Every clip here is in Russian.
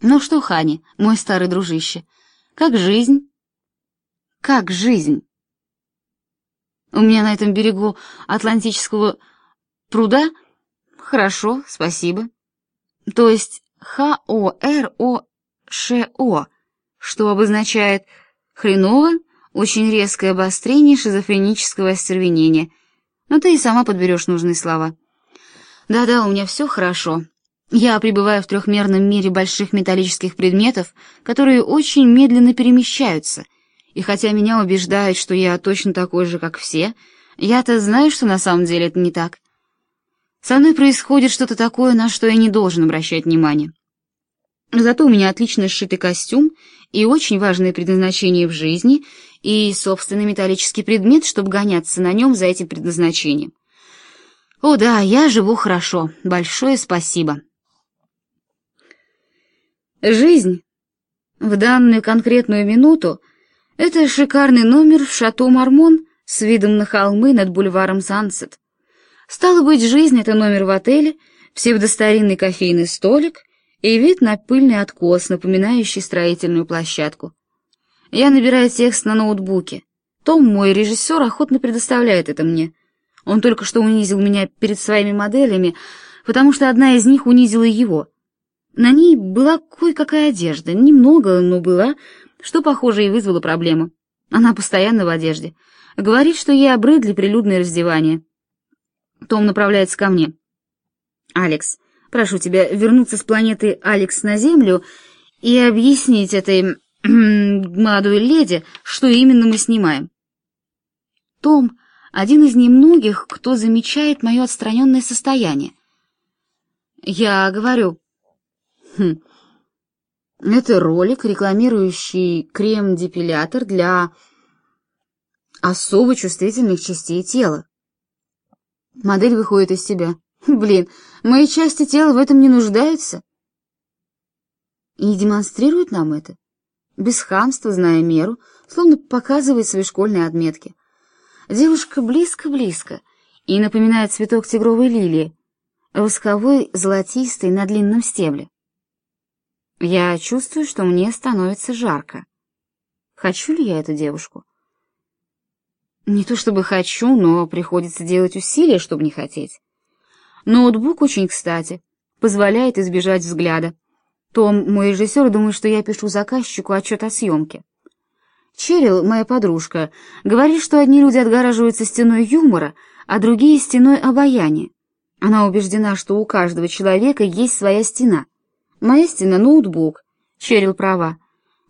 Ну что, Хани, мой старый дружище, как жизнь? Как жизнь? У меня на этом берегу Атлантического пруда хорошо, спасибо. То есть Х-О-Р-О-Ш-О, что обозначает хреново, очень резкое обострение шизофренического остервенения. Но ты и сама подберешь нужные слова. Да-да, у меня все хорошо. Я пребываю в трехмерном мире больших металлических предметов, которые очень медленно перемещаются, и хотя меня убеждают, что я точно такой же, как все, я-то знаю, что на самом деле это не так. Со мной происходит что-то такое, на что я не должен обращать внимание. Зато у меня отлично сшитый костюм и очень важное предназначение в жизни, и собственный металлический предмет, чтобы гоняться на нем за этим предназначением. О да, я живу хорошо, большое спасибо. Жизнь в данную конкретную минуту — это шикарный номер в шато Мармон с видом на холмы над бульваром Сансет. Стало быть, жизнь — это номер в отеле, псевдостаринный кофейный столик и вид на пыльный откос, напоминающий строительную площадку. Я набираю текст на ноутбуке. Том, мой режиссер, охотно предоставляет это мне. Он только что унизил меня перед своими моделями, потому что одна из них унизила его — на ней была кое-какая одежда, немного, но была, что, похоже, и вызвало проблему. Она постоянно в одежде. Говорит, что ей обрыдли прилюдное раздевание. Том направляется ко мне. «Алекс, прошу тебя вернуться с планеты Алекс на Землю и объяснить этой молодой леди, что именно мы снимаем». Том — один из немногих, кто замечает мое отстраненное состояние. Я говорю, Хм. Это ролик, рекламирующий крем-депилятор для особо чувствительных частей тела. Модель выходит из себя. Блин, мои части тела в этом не нуждаются. И демонстрирует нам это. Без хамства, зная меру, словно показывает свои школьные отметки. Девушка близко-близко и напоминает цветок тигровой лилии, восковой золотистый на длинном стебле. Я чувствую, что мне становится жарко. Хочу ли я эту девушку? Не то чтобы хочу, но приходится делать усилия, чтобы не хотеть. Ноутбук очень кстати, позволяет избежать взгляда. Том, мой режиссер, думает, что я пишу заказчику отчет о съемке. Черил, моя подружка, говорит, что одни люди отгораживаются стеной юмора, а другие — стеной обаяния. Она убеждена, что у каждого человека есть своя стена — Моя стена — ноутбук. Черил права.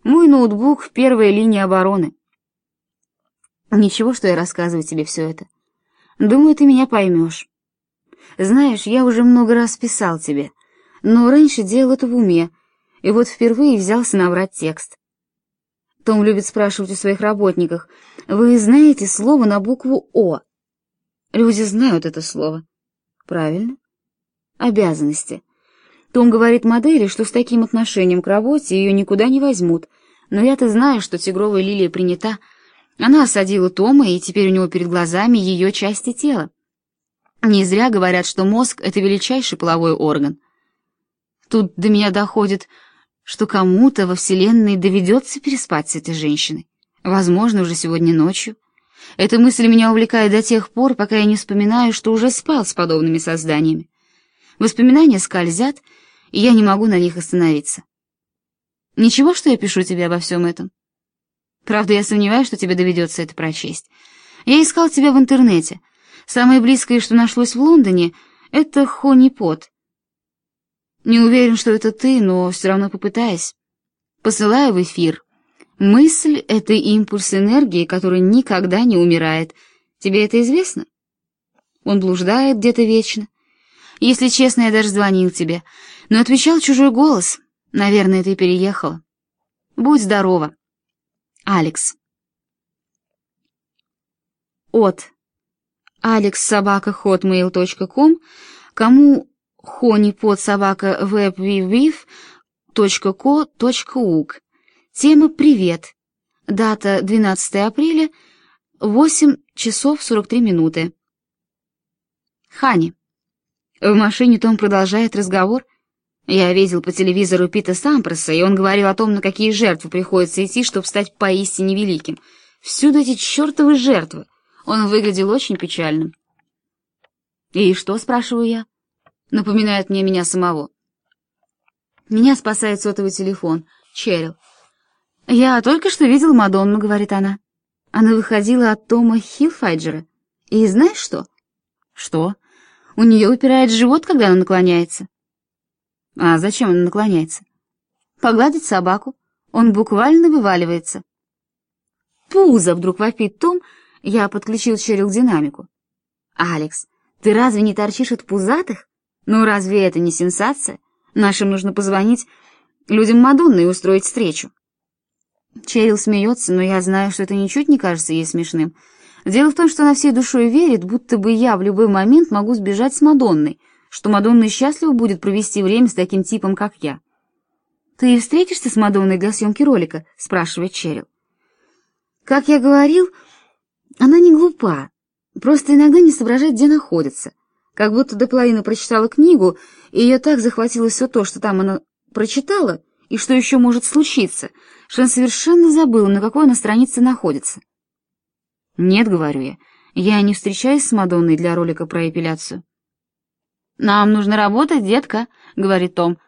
Мой ноутбук — первая линия обороны. Ничего, что я рассказываю тебе все это. Думаю, ты меня поймешь. Знаешь, я уже много раз писал тебе, но раньше делал это в уме, и вот впервые взялся набрать текст. Том любит спрашивать у своих работников, «Вы знаете слово на букву «О»?» Люди знают это слово. Правильно. Обязанности. Том говорит модели, что с таким отношением к работе ее никуда не возьмут, но я-то знаю, что тигровая лилия принята. Она осадила Тома, и теперь у него перед глазами ее части тела. Не зря говорят, что мозг — это величайший половой орган. Тут до меня доходит, что кому-то во Вселенной доведется переспать с этой женщиной. Возможно, уже сегодня ночью. Эта мысль меня увлекает до тех пор, пока я не вспоминаю, что уже спал с подобными созданиями. Воспоминания скользят, и я не могу на них остановиться. Ничего, что я пишу тебе обо всем этом? Правда, я сомневаюсь, что тебе доведется это прочесть. Я искал тебя в интернете. Самое близкое, что нашлось в Лондоне, это Хони Пот. Не уверен, что это ты, но все равно попытаюсь. Посылаю в эфир. Мысль — это импульс энергии, который никогда не умирает. Тебе это известно? Он блуждает где-то вечно. Если честно, я даже звонил тебе, но отвечал чужой голос. Наверное, ты переехала. Будь здорова. Алекс. От alexsobaka.hotmail.com Кому хони под собака webvivviv.co.uk Тема «Привет». Дата 12 апреля, 8 часов 43 минуты. Хани. В машине Том продолжает разговор. Я видел по телевизору Пита Сампроса, и он говорил о том, на какие жертвы приходится идти, чтобы стать поистине великим. Всюду эти чертовы жертвы. Он выглядел очень печальным. «И что?» — спрашиваю я. Напоминает мне меня самого. Меня спасает сотовый телефон. Черил. «Я только что видела Мадонну», — говорит она. Она выходила от Тома Хилфайджера. И знаешь что? Что? У нее упирает живот, когда она наклоняется. А зачем она наклоняется? Погладить собаку. Он буквально вываливается. Пузо вдруг вопит Том, я подключил Черил динамику. «Алекс, ты разве не торчишь от пузатых? Ну разве это не сенсация? Нашим нужно позвонить людям Мадонны и устроить встречу». Черил смеется, но я знаю, что это ничуть не кажется ей смешным. Дело в том, что она всей душой верит, будто бы я в любой момент могу сбежать с Мадонной, что Мадонна счастлива будет провести время с таким типом, как я. «Ты встретишься с Мадонной для съемки ролика?» — спрашивает Черил. Как я говорил, она не глупа, просто иногда не соображает, где находится. Как будто до половины прочитала книгу, и ее так захватило все то, что там она прочитала, и что еще может случиться, что она совершенно забыла, на какой она странице находится. «Нет», — говорю я, — «я не встречаюсь с Мадонной для ролика про эпиляцию». «Нам нужно работать, детка», — говорит Том.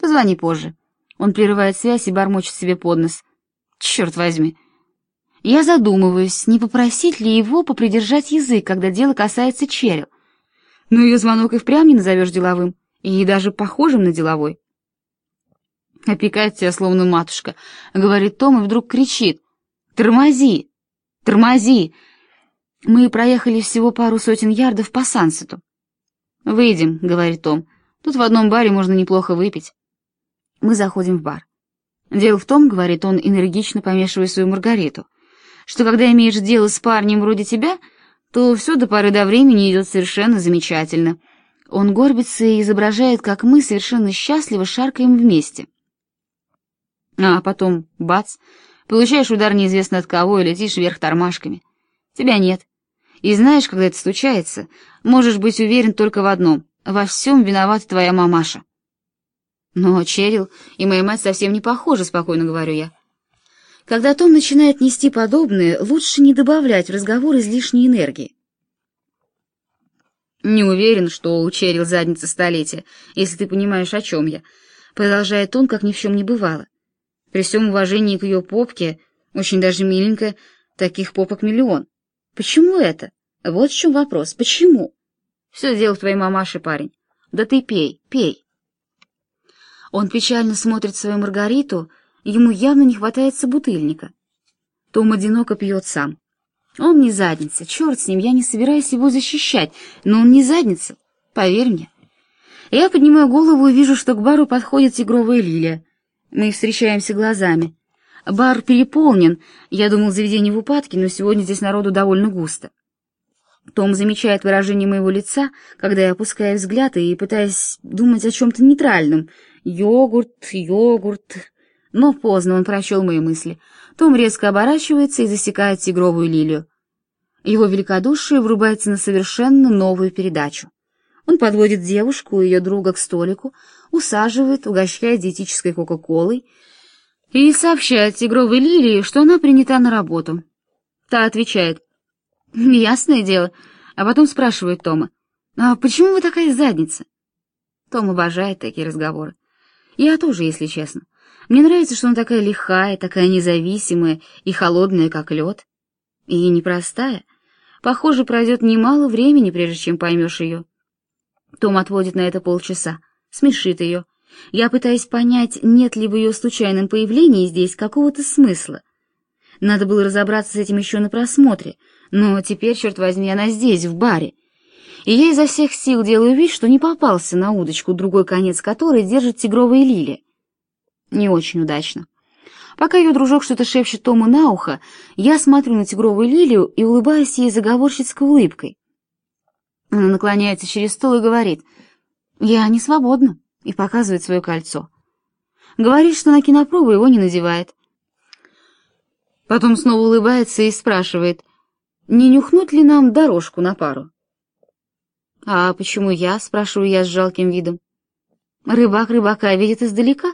«Позвони позже». Он прерывает связь и бормочет себе под нос. «Черт возьми, я задумываюсь, не попросить ли его попридержать язык, когда дело касается Черил. Но ее звонок и впрямь не назовешь деловым, и даже похожим на деловой. «Опекает тебя, словно матушка», — говорит Том и вдруг кричит. «Тормози! Тормози!» Мы проехали всего пару сотен ярдов по Сансету. «Выйдем», — говорит Том. «Тут в одном баре можно неплохо выпить». Мы заходим в бар. «Дело в том», — говорит он, энергично помешивая свою маргариту, — что когда имеешь дело с парнем вроде тебя, то все до поры до времени идет совершенно замечательно. Он горбится и изображает, как мы совершенно счастливо шаркаем вместе. А потом, бац, получаешь удар неизвестно от кого и летишь вверх тормашками. Тебя нет. И знаешь, когда это случается, можешь быть уверен только в одном — во всем виновата твоя мамаша. Но Черил и моя мать совсем не похожи, спокойно говорю я. Когда Том начинает нести подобное, лучше не добавлять в разговор излишней энергии. «Не уверен, что у Черил задница столетия, если ты понимаешь, о чем я», — продолжает он, как ни в чем не бывало. При всем уважении к ее попке, очень даже миленькая, таких попок миллион. Почему это? Вот в чем вопрос. Почему? Все дело в твоей мамаше, парень. Да ты пей, пей. Он печально смотрит свою Маргариту, Ему явно не хватает собутыльника. Том одиноко пьет сам. Он не задница, черт с ним, я не собираюсь его защищать, но он не задница, поверь мне. Я поднимаю голову и вижу, что к бару подходит тигровая лилия. Мы встречаемся глазами. Бар переполнен, я думал, заведение в упадке, но сегодня здесь народу довольно густо. Том замечает выражение моего лица, когда я опускаю взгляд и пытаюсь думать о чем-то нейтральном. Йогурт, йогурт, но поздно он прочел мои мысли. Том резко оборачивается и засекает тигровую лилию. Его великодушие врубается на совершенно новую передачу. Он подводит девушку и ее друга к столику, усаживает, угощает диетической кока-колой и сообщает тигровой лилии, что она принята на работу. Та отвечает, «Ясное дело», а потом спрашивает Тома, «А почему вы такая задница?» Том обожает такие разговоры. Я тоже, если честно. Мне нравится, что она такая лихая, такая независимая и холодная, как лед. И непростая. Похоже, пройдет немало времени, прежде чем поймешь ее. Том отводит на это полчаса, смешит ее. Я пытаюсь понять, нет ли в ее случайном появлении здесь какого-то смысла. Надо было разобраться с этим еще на просмотре, но теперь, черт возьми, она здесь, в баре. И я изо всех сил делаю вид, что не попался на удочку, другой конец которой держит тигровая лилия. Не очень удачно. Пока ее дружок что-то шепчет Тому на ухо, я смотрю на тигровую лилию и улыбаюсь ей заговорщицкой улыбкой. Она наклоняется через стол и говорит, «Я не свободна», и показывает свое кольцо. Говорит, что на кинопробу его не надевает. Потом снова улыбается и спрашивает, не нюхнуть ли нам дорожку на пару? «А почему я?» — спрашиваю я с жалким видом. Рыбак рыбака видит издалека.